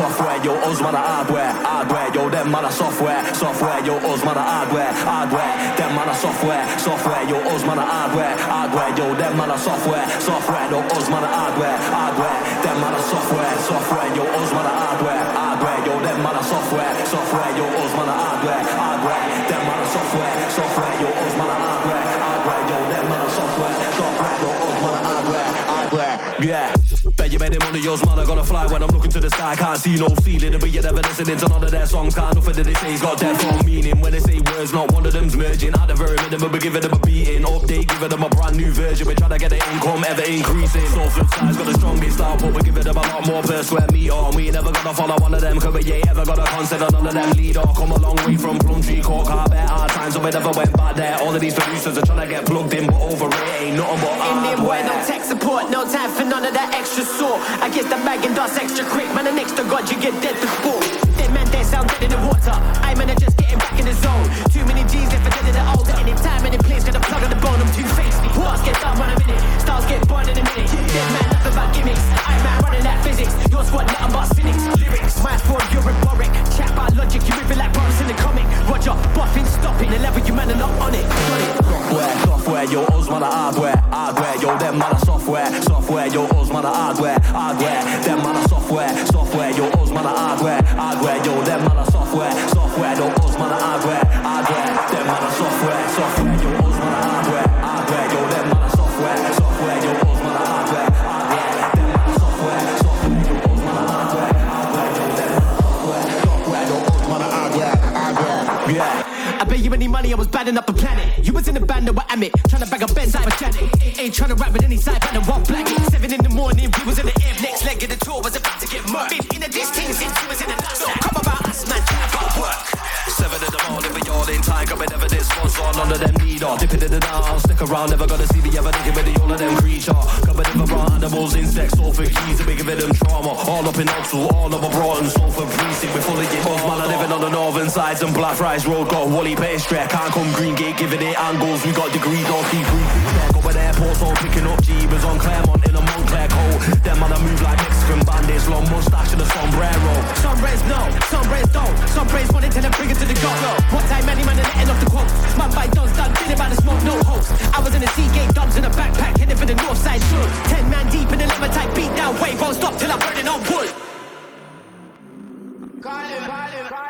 software, yo, us man hardware, hardware, yo, them man software, software, yo, us man a hardware, hardware, them man software, software, yo, us man hardware, hardware, yo, them man software, software, yo, us man a hardware, hardware, them man software, software, yo, us man hardware, hardware, yo, them man software, software, yo, us man hardware, hardware, them man software, software, yo, us hardware, hardware, yo, them man software, software, yo, us hardware, hardware, yeah. Bet made it one of yours, man. I gonna fly when I'm looking to the sky. Can't see no ceiling, but you're never listening to none of their songs. Can't nothing that they say's got depth or meaning. When they say words, not one of them's merging. At the very minimum, we're giving them a beating. Update, giving them a brand new version. We're trying to get the income ever increasing. So flip side's got the strongest start, but we're giving them a lot more per square meter. And we ain't never gonna follow one of them, cause we ain't ever gonna consider none of them leader. Come a long way from Plumtree Court, carpet, hard times, so we never went back there. All of these producers are trying to get plugged in, but over it ain't nothing but Indian boy, no tech support, no time for none of that extra I guess the bag and dust extra quick, man. The next to God, you get dead to sport. Dead man, they sound dead in the water. I man, are just getting back in the zone. Too many G's if I dead old. At any time, any place, got a plug on the bone. I'm too faced. Wars get done in a minute, stars get burned in a minute. Dead man, nothing but gimmicks. I man, running that physics. Your squad, nothing but cynics. Lyrics, my fraud, you're rhetoric. Chat by logic, you ripping like bronze in the comic. Roger, buffing, stopping. The level you man are not on it. It. software, software, yo, us man a hardware, hardware, yo, them man a software, software, yo, us man a hardware, hardware, them man a software, software, yo, us man hardware, hardware, yo, them man a software, software, yo, us man software, software, yo, hardware, hardware, yo, software, software, yo, hardware, hardware, yo, software, software, yo, hardware, hardware, yeah. I bet you any money, I was batting up the planet. You was in the band that were trying to bag a Benz out of Janet. Ain't trying rap with any side, but the one black. Seven in the morning, we was in the air. Next leg of the tour was about to get murked. Been in a distance since we was in the sponsor, none of them need. Ah. Dipping in the stick around, never gonna see the ever with the all of them creature. Coming in around animals, insects, all for keys, and them trauma. All up in Oxford, all over Broughton, precinct, man, I living on the northern sides and Blackfriars Road, got Wally can't come Green Gate, giving it angles, we got don't keep airports, all picking up Jeebers on Claremont in a Montclair coat. Them man, I move like Mexican bandits, long mustache and a sombrero. Some brains know, some brains don't. Some brains want it till they bring it to the go. What time many man are letting off the quotes? Man by dons done, feeling by the smoke, no hopes. I was in the Seagate dubs in a backpack, heading for the north side soon. Ten man deep in the lemon type beat down, wave won't stop till I'm burning on wood. never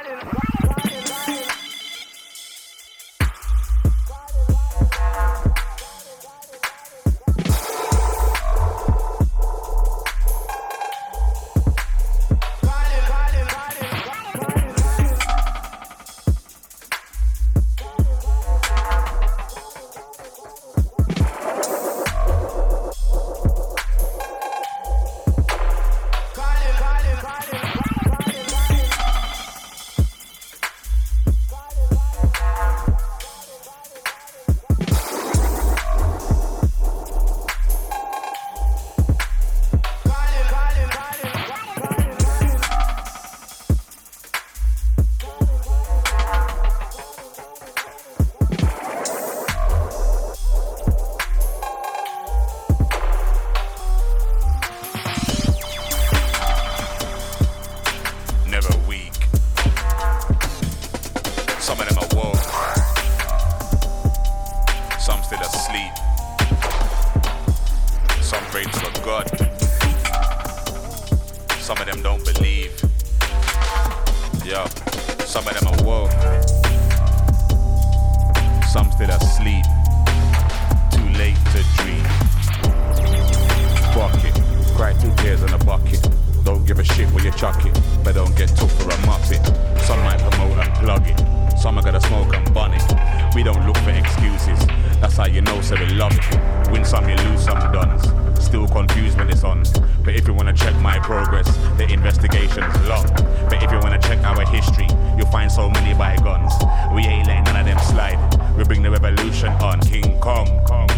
how you know, so we love it. Win some, you lose some duns. Still confused when it's on. But if you wanna check my progress, the investigation's locked. But if you wanna check our history, you'll find so many bygones. We ain't letting none of them slide. We bring the revolution on. King Kong, Kong,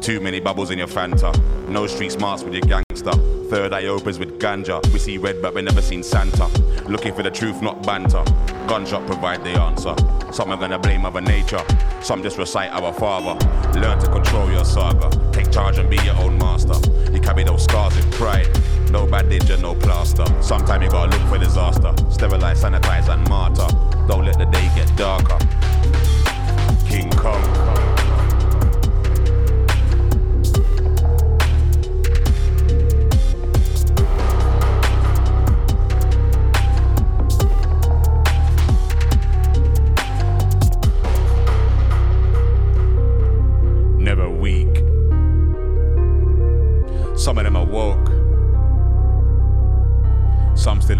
Too many bubbles in your Fanta. No street smarts with your gangster. Third eye opens with ganja. We see red, but we never seen Santa. Looking for the truth, not banter. Gunshot provide the answer. Some are gonna blame Mother Nature. Some just recite our Father. Learn to control your saga. Take charge and be your own master. You carry those scars with pride. No bandage and no plaster. Sometimes you gotta look for disaster. Sterilize, sanitize, and martyr. Don't let the day get darker. King Kong.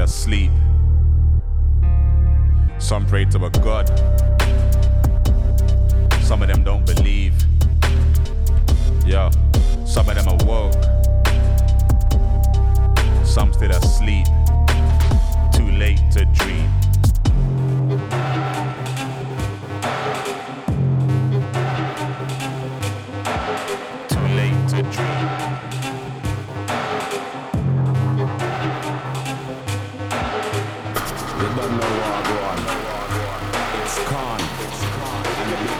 Asleep. Some pray to a God. Some of them don't believe. Yeah, some of them are woke. Some still asleep. Too late to dream.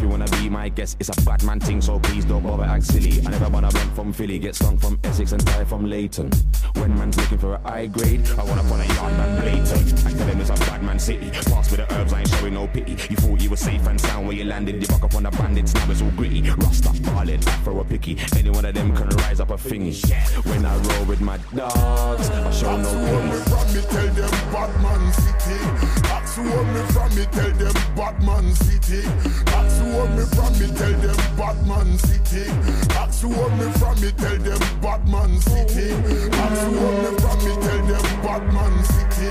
If you wanna be my guest, it's a bad man thing, so please don't bother act silly. I never wanna blunt from Philly, get stung from Essex and die from Leighton. When man's looking for a high grade, I wanna put a yard man blatant. I tell him it's a bad man city. Pass with the herbs, I ain't showing no pity. You thought you were safe and sound where you landed. You fuck up on the bandits, now it's all gritty. Rasta, ballin', afro a picky. Any one of them can rise up a thingy. When I roll with my dogs, I show no pity. From me, tell them Batman City. That's where me from me, tell them Batman City. That's where me from me, tell them Batman City. That's where me from me, tell them Batman City. That's where me from me, tell them Batman City.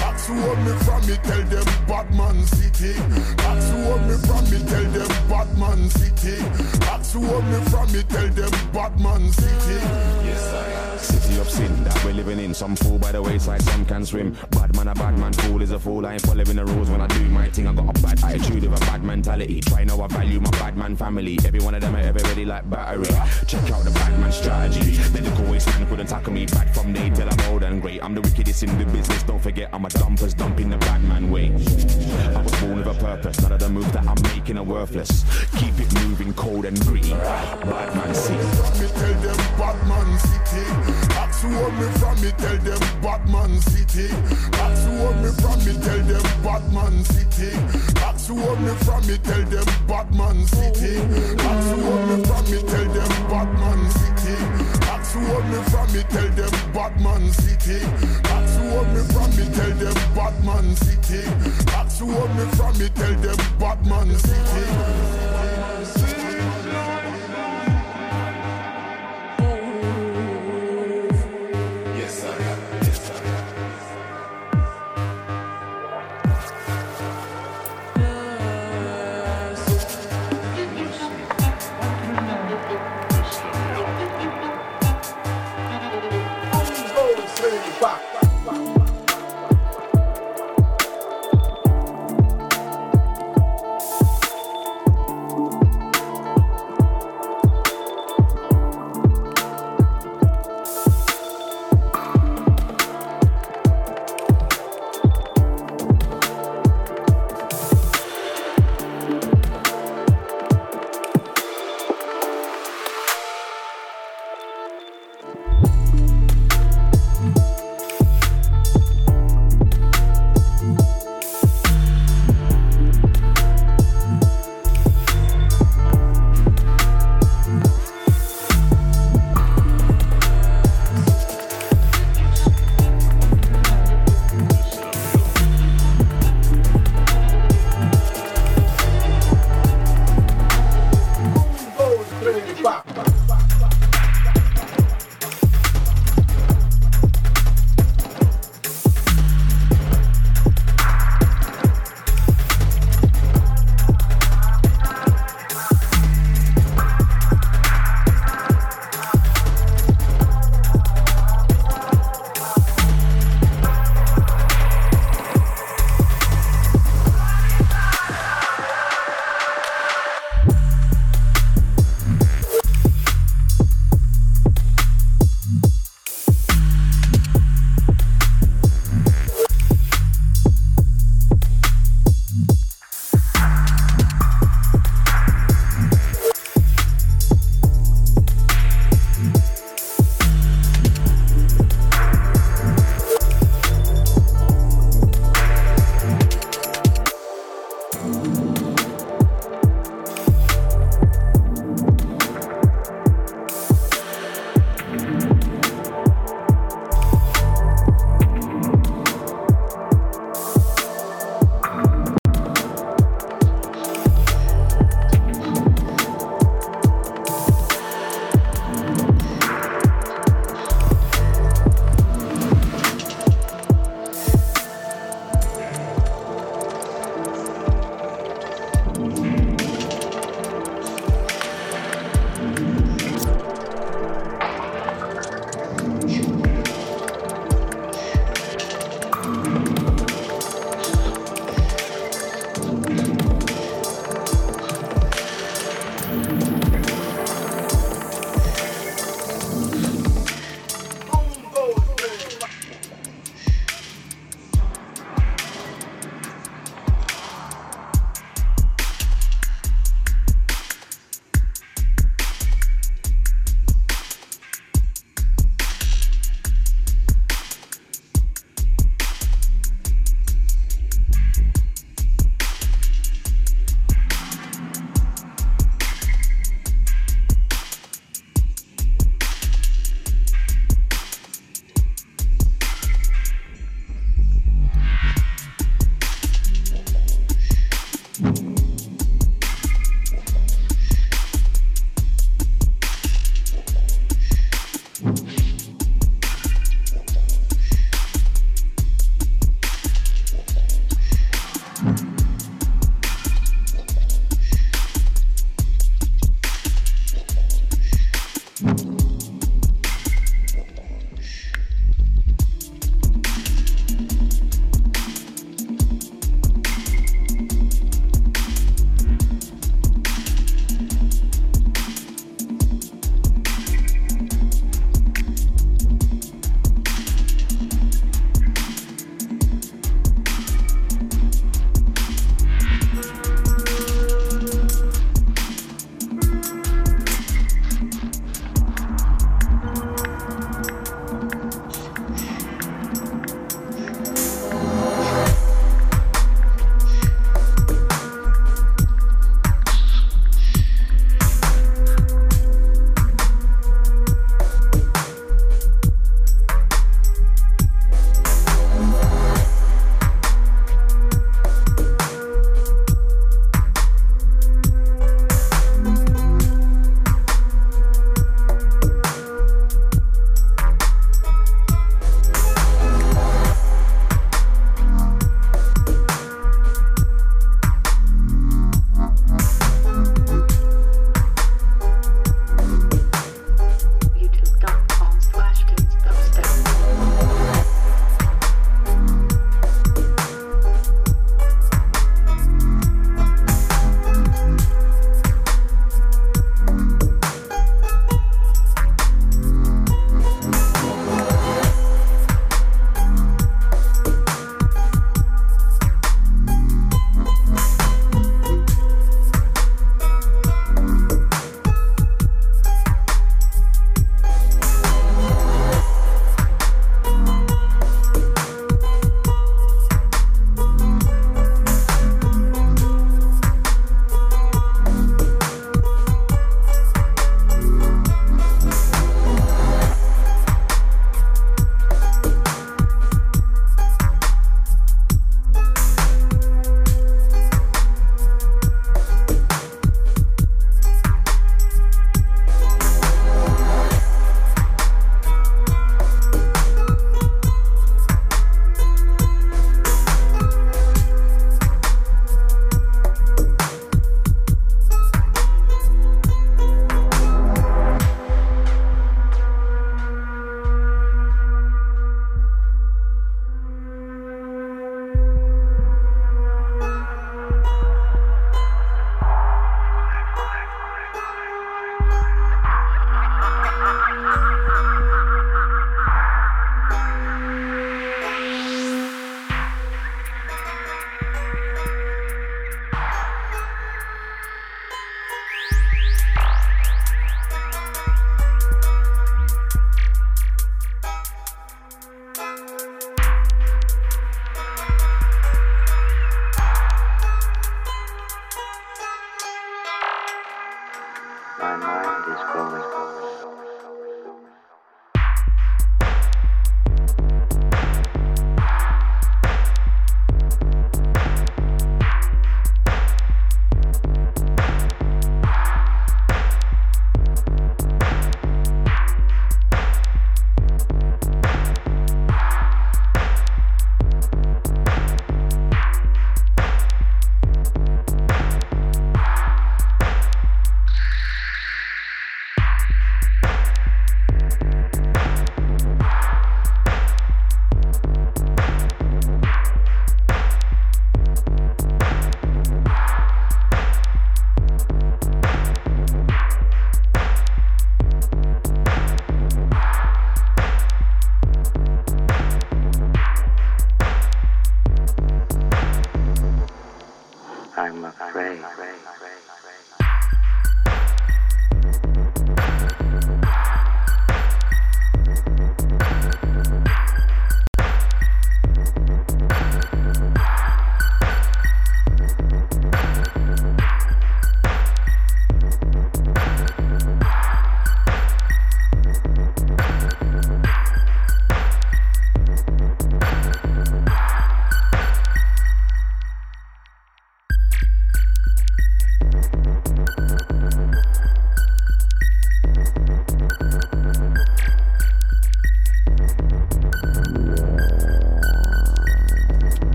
That's where me from me, tell them Batman City. That's where me from me, tell them Batman City. That's where me from me, tell them Batman City. Yes, I City of sin that we're living in. Some fool by the wayside, some can swim. Bad man, a bad man, fool is a fool. I ain't following the rules when I do my thing. I got a bad attitude of a bad mentality. Try know I value my bad man family. Every one of them are everybody like battery. Check out the bad man strategy. Medical waste man couldn't tackle me. back from day till I'm old and great. I'm the wickedest in the business. Don't forget I'm a dumpers dumping the bad man way. I was born with a purpose. None of the moves that I'm making are worthless. Keep it moving cold and gritty. Bad man city. Me tell them Batman City. That's me from, me tell them Batman City. That's where me from, me tell them Batman City. That's where me from, me tell them Batman City. That's where me from, me tell them Batman City. That's where me from, me tell them Batman City. That's where me from, me tell them Batman City. That's where me from, me tell them Batman City.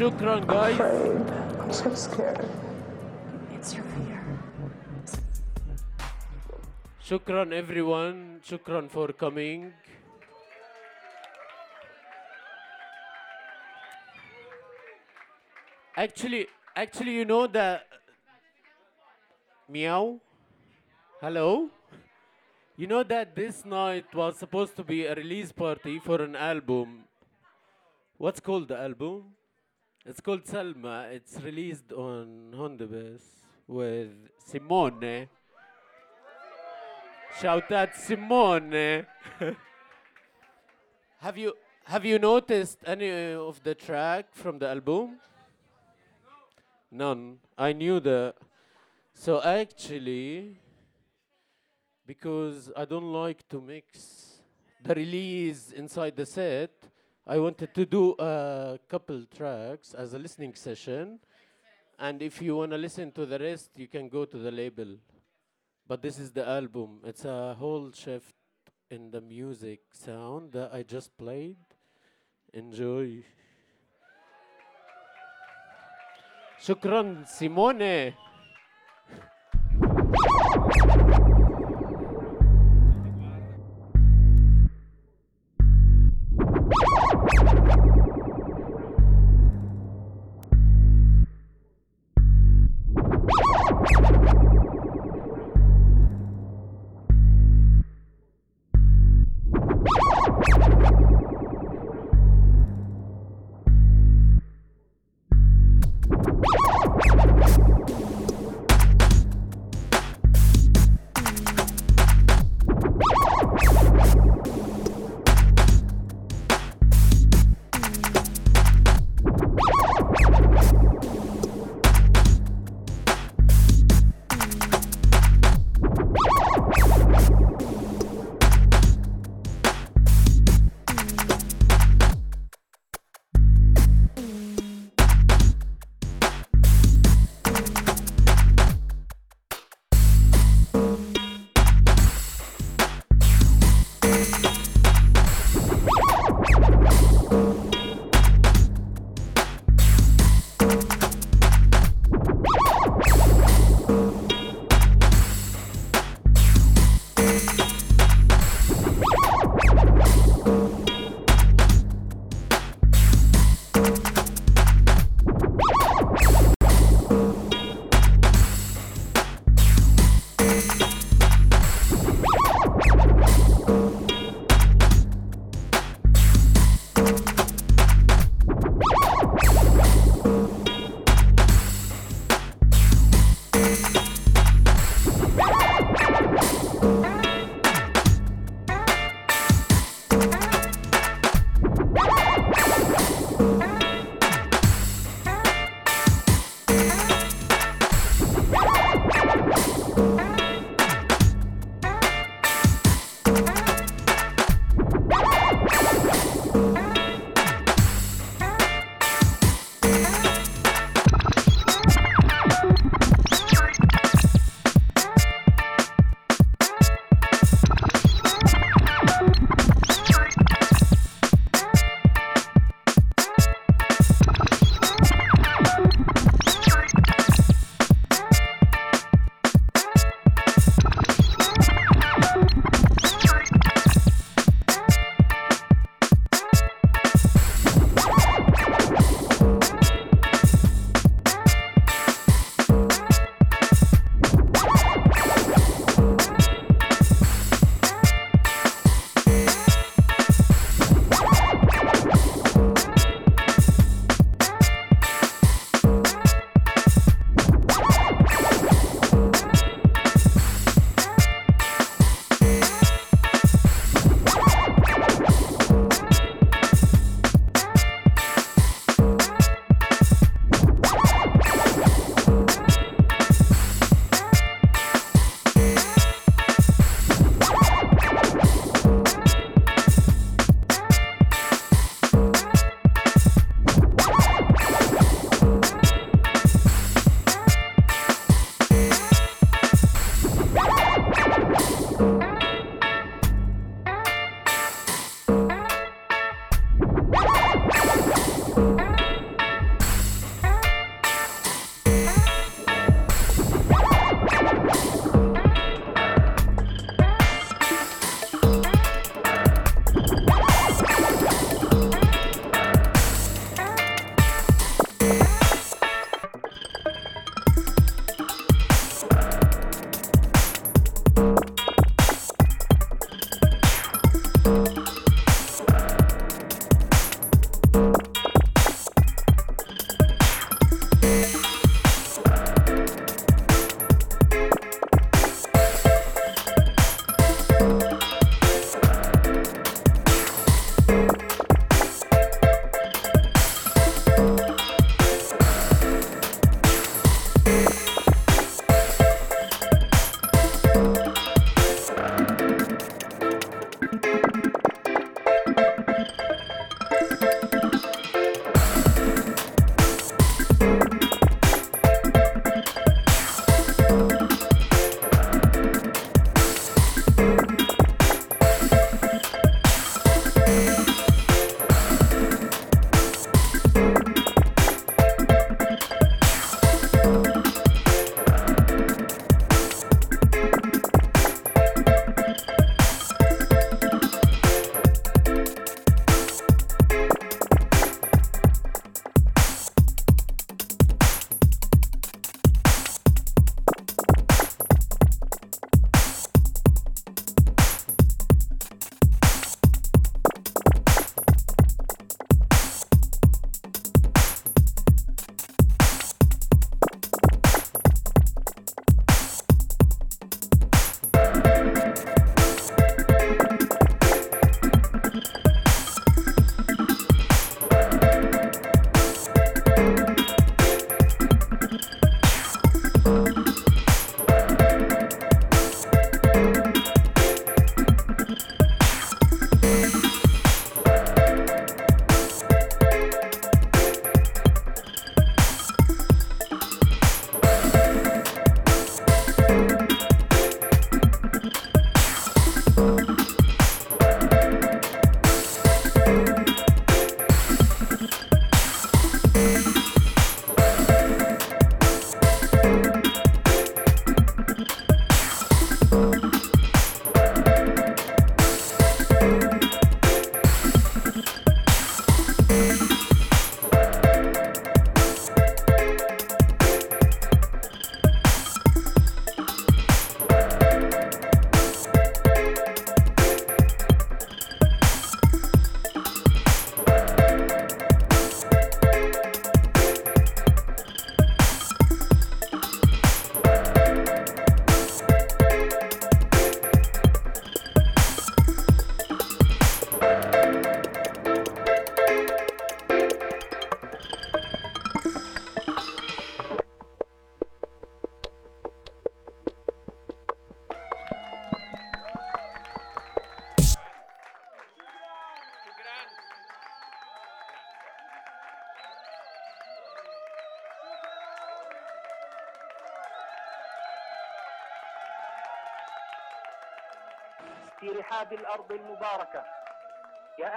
Shukran, guys. afraid? I'm so scared. It's your fear. Shukran, everyone. Shukran for coming. Actually, actually, you know that. Meow. Hello. You know that this night was supposed to be a release party for an album. What's called the album? It's called Salma. It's released on Hundebiss with Simone. Shout out Simone. have you have you noticed any of the track from the album? None. I knew that. So actually, because I don't like to mix the release inside the set, I wanted to do a couple tracks as a listening session. And if you want to listen to the rest, you can go to the label. But this is the album. It's a whole shift in the music sound that I just played. Enjoy. Shukran, Simone.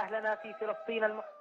أهلنا في فلسطين المحتلة